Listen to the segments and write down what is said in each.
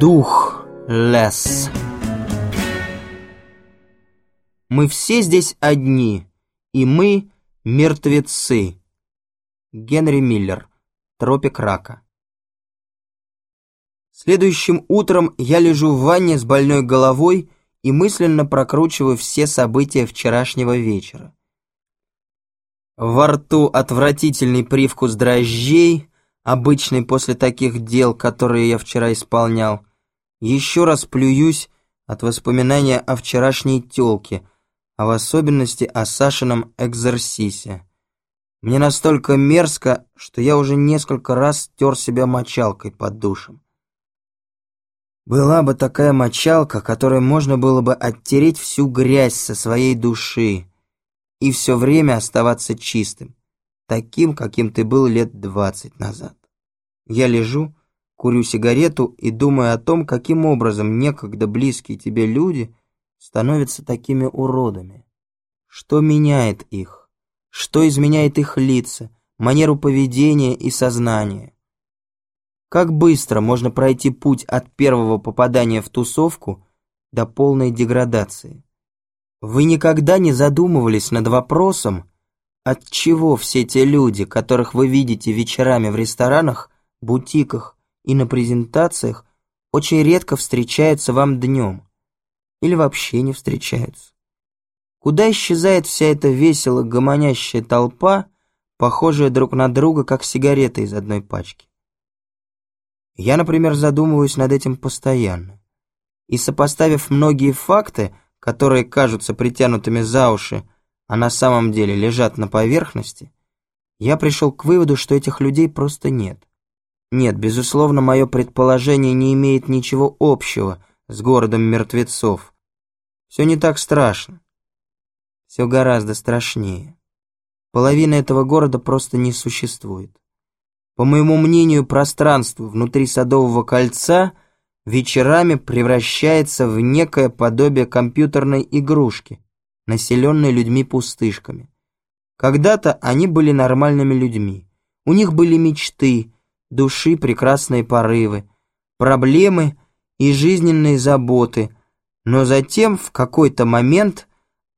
Дух лес. Мы все здесь одни, и мы мертвецы. Генри Миллер. Тропик рака. Следующим утром я лежу в ванне с больной головой и мысленно прокручиваю все события вчерашнего вечера. Во рту отвратительный привкус дрожжей, обычный после таких дел, которые я вчера исполнял. Еще раз плююсь от воспоминания о вчерашней тёлке, а в особенности о Сашином экзорсисе. Мне настолько мерзко, что я уже несколько раз тер себя мочалкой под душем. Была бы такая мочалка, которой можно было бы оттереть всю грязь со своей души и все время оставаться чистым, таким, каким ты был лет двадцать назад. Я лежу, курю сигарету и думаю о том, каким образом некогда близкие тебе люди становятся такими уродами. Что меняет их? Что изменяет их лица, манеру поведения и сознания? Как быстро можно пройти путь от первого попадания в тусовку до полной деградации? Вы никогда не задумывались над вопросом, от чего все те люди, которых вы видите вечерами в ресторанах, бутиках и на презентациях, очень редко встречаются вам днем или вообще не встречаются? Куда исчезает вся эта весело гомонящая толпа, похожая друг на друга, как сигареты из одной пачки? Я, например, задумываюсь над этим постоянно. И сопоставив многие факты, которые кажутся притянутыми за уши, а на самом деле лежат на поверхности, я пришел к выводу, что этих людей просто нет. Нет, безусловно, мое предположение не имеет ничего общего с городом мертвецов. Все не так страшно. Все гораздо страшнее. Половина этого города просто не существует. По моему мнению, пространство внутри Садового кольца вечерами превращается в некое подобие компьютерной игрушки, населенной людьми-пустышками. Когда-то они были нормальными людьми. У них были мечты, души прекрасные порывы, проблемы и жизненные заботы, но затем в какой-то момент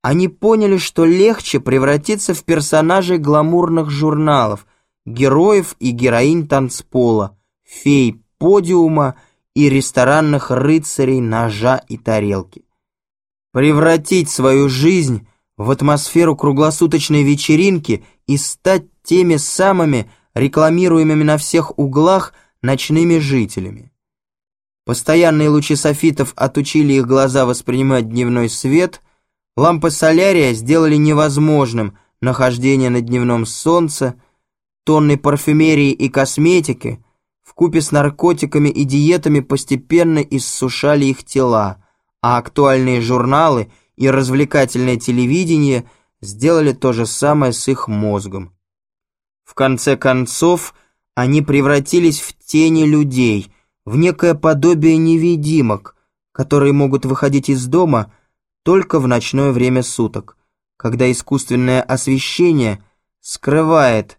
они поняли, что легче превратиться в персонажей гламурных журналов, героев и героинь танцпола, фей подиума и ресторанных рыцарей ножа и тарелки. Превратить свою жизнь в атмосферу круглосуточной вечеринки и стать теми самыми рекламируемыми на всех углах ночными жителями. Постоянные лучи софитов отучили их глаза воспринимать дневной свет, лампы солярия сделали невозможным нахождение на дневном солнце, тонны парфюмерии и косметики – вкупе с наркотиками и диетами постепенно иссушали их тела, а актуальные журналы и развлекательное телевидение сделали то же самое с их мозгом. В конце концов, они превратились в тени людей, в некое подобие невидимок, которые могут выходить из дома только в ночное время суток, когда искусственное освещение скрывает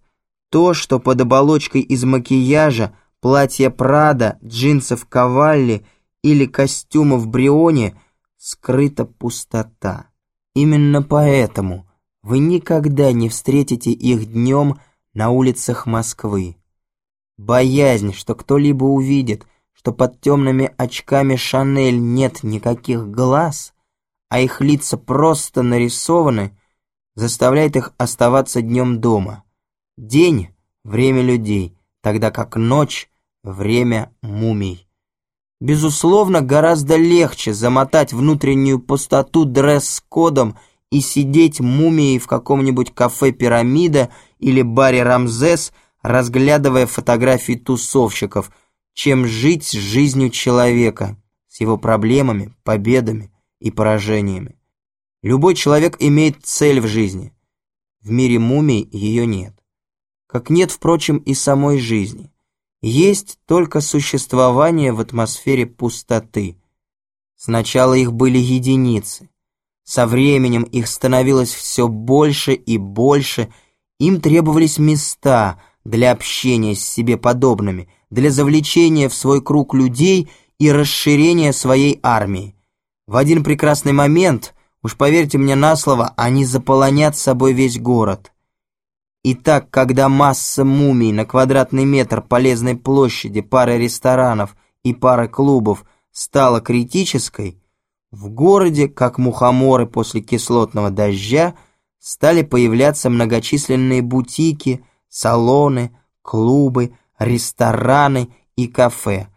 то, что под оболочкой из макияжа платья Прада, джинсов Кавалли или костюмов Бриони скрыта пустота. Именно поэтому вы никогда не встретите их днем на улицах Москвы. Боязнь, что кто-либо увидит, что под темными очками Шанель нет никаких глаз, а их лица просто нарисованы, заставляет их оставаться днем дома. День — время людей, тогда как ночь Время мумий. Безусловно, гораздо легче замотать внутреннюю пустоту дресс-кодом и сидеть мумией в каком-нибудь кафе «Пирамида» или баре «Рамзес», разглядывая фотографии тусовщиков, чем жить жизнью человека, с его проблемами, победами и поражениями. Любой человек имеет цель в жизни. В мире мумий ее нет. Как нет, впрочем, и самой жизни есть только существование в атмосфере пустоты. Сначала их были единицы. Со временем их становилось все больше и больше, им требовались места для общения с себе подобными, для завлечения в свой круг людей, и расширения своей армии. В один прекрасный момент, уж поверьте мне на слово, они заполонят собой весь город. И так, когда масса мумий на квадратный метр полезной площади, пары ресторанов и пары клубов стала критической, в городе, как мухоморы после кислотного дождя, стали появляться многочисленные бутики, салоны, клубы, рестораны и кафе.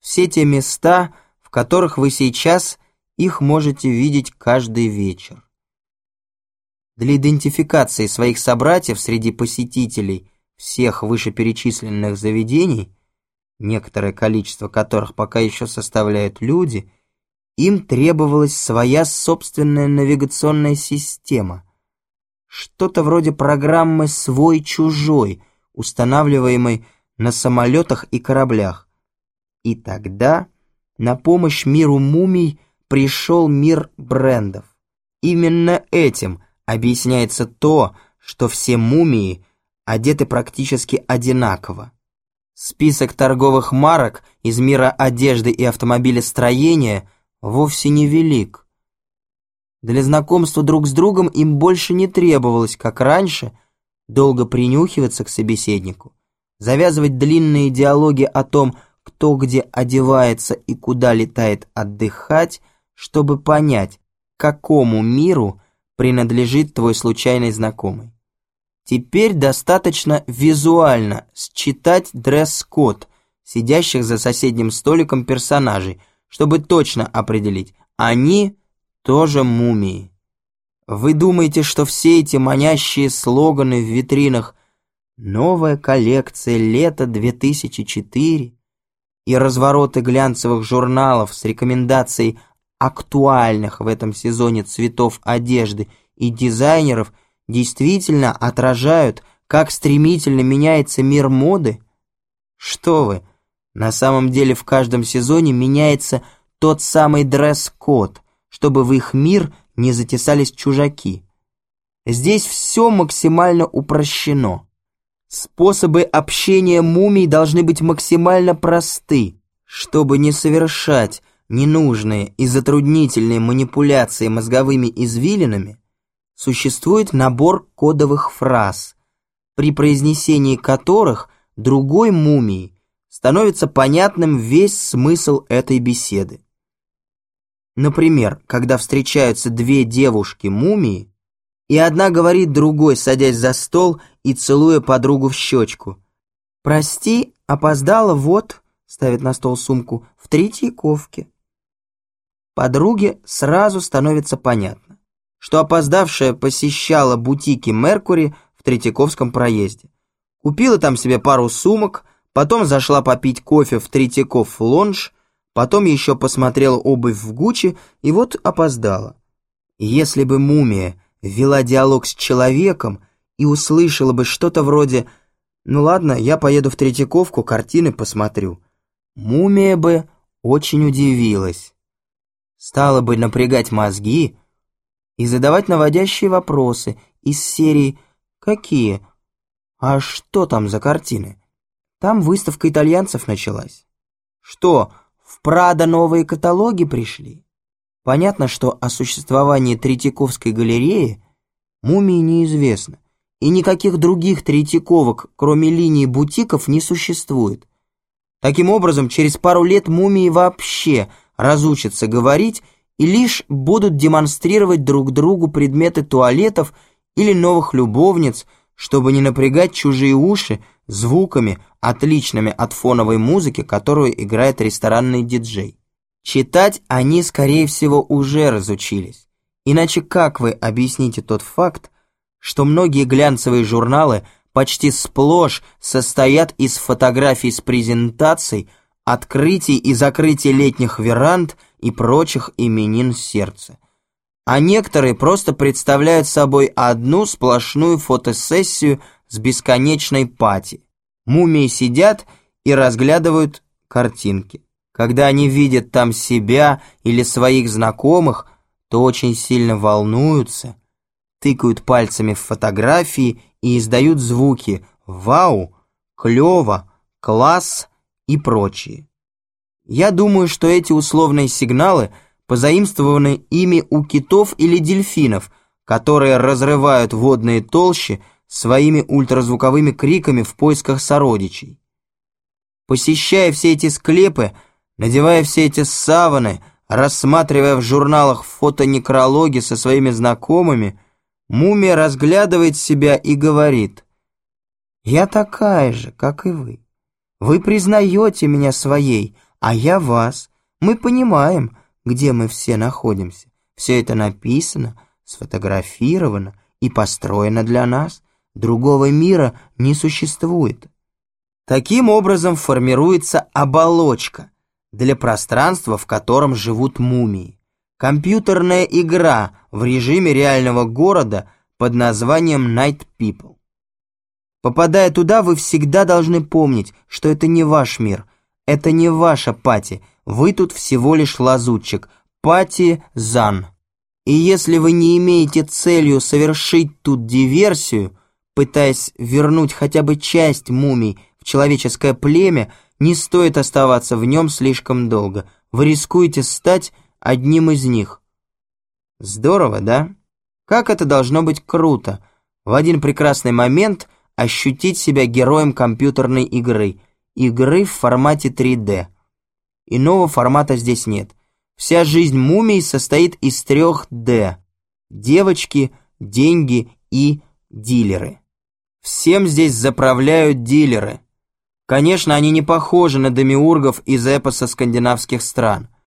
Все те места, в которых вы сейчас их можете видеть каждый вечер. Для идентификации своих собратьев среди посетителей всех вышеперечисленных заведений, некоторое количество которых пока еще составляют люди – им требовалась своя собственная навигационная система. Что-то вроде программы «Свой-чужой», устанавливаемой на самолетах и кораблях. И тогда на помощь миру мумий пришел мир брендов. Именно этим объясняется то, что все мумии одеты практически одинаково. Список торговых марок из мира одежды и автомобилестроения вовсе не велик. Для знакомства друг с другом им больше не требовалось, как раньше, долго принюхиваться к собеседнику, завязывать длинные диалоги о том, кто где одевается и куда летает отдыхать, чтобы понять, какому миру принадлежит твой случайный знакомый. Теперь достаточно визуально считать дресс-код сидящих за соседним столиком персонажей – чтобы точно определить, они тоже мумии. Вы думаете, что все эти манящие слоганы в витринах «Новая коллекция лета 2004» и развороты глянцевых журналов с рекомендацией актуальных в этом сезоне цветов одежды и дизайнеров действительно отражают, как стремительно меняется мир моды? Что вы, на самом деле в каждом сезоне меняется тот самый дресс-код, чтобы в их мир не затесались чужаки. Здесь все максимально упрощено. Способы общения мумий должны быть максимально просты, чтобы не совершать ненужные и затруднительные манипуляции мозговыми извилинами, существует набор кодовых фраз, при произнесении которых другой мумии становится понятным весь смысл этой беседы. Например, когда встречаются две девушки-мумии, и одна говорит другой, садясь за стол и целуя подругу в щечку. «Прости, опоздала, вот», — ставит на стол сумку, — «в Третьяковке». Подруге сразу становится понятно, что опоздавшая посещала бутики «Меркури» в Третьяковском проезде. Купила там себе пару сумок, Потом зашла попить кофе в Третьяков лонж, потом еще посмотрела обувь в Гуччи и вот опоздала. Если бы мумия вела диалог с человеком и услышала бы что-то вроде «Ну ладно, я поеду в Третьяковку, картины посмотрю», мумия бы очень удивилась. Стала бы напрягать мозги и задавать наводящие вопросы из серии «Какие? А что там за картины?» Там выставка итальянцев началась. Что, Прадо новые каталоги пришли? Понятно, что о существовании Третьяковской галереи мумии неизвестно, и никаких других Третьяковок, кроме линии бутиков, не существует. Таким образом, через пару лет мумии вообще разучатся говорить и лишь будут демонстрировать друг другу предметы туалетов или новых любовниц, чтобы не напрягать чужие уши звуками, отличными от фоновой музыки, которую играет ресторанный диджей. Читать они, скорее всего, уже разучились. Иначе как вы объясните тот факт, что многие глянцевые журналы почти сплошь состоят из фотографий с презентаций, открытий и закрытий летних веранд и прочих именин сердца. А некоторые просто представляют собой одну сплошную фотосессию с бесконечной пати. Мумии сидят и разглядывают картинки. Когда они видят там себя или своих знакомых, то очень сильно волнуются, тыкают пальцами в фотографии и издают звуки «Вау», «Клёво», «Класс» и прочие. Я думаю, что эти условные сигналы позаимствованы ими у китов или дельфинов, которые разрывают водные толщи своими ультразвуковыми криками в поисках сородичей. Посещая все эти склепы, надевая все эти саваны, рассматривая в журналах фотонекрологи со своими знакомыми, мумия разглядывает себя и говорит, «Я такая же, как и вы. Вы признаете меня своей, а я вас. Мы понимаем, где мы все находимся. Все это написано, сфотографировано и построено для нас. Другого мира не существует. Таким образом формируется оболочка для пространства, в котором живут мумии. Компьютерная игра в режиме реального города под названием Night People. Попадая туда, вы всегда должны помнить, что это не ваш мир, это не ваша пати, вы тут всего лишь лазутчик, пати Зан. И если вы не имеете целью совершить тут диверсию, пытаясь вернуть хотя бы часть мумий в человеческое племя, не стоит оставаться в нем слишком долго. Вы рискуете стать одним из них. Здорово, да? Как это должно быть круто. В один прекрасный момент ощутить себя героем компьютерной игры. Игры в формате 3D. Иного формата здесь нет. Вся жизнь мумий состоит из трех «Д» – девочки, деньги и дилеры. Всем здесь заправляют дилеры. Конечно, они не похожи на демиургов из эпоса скандинавских стран.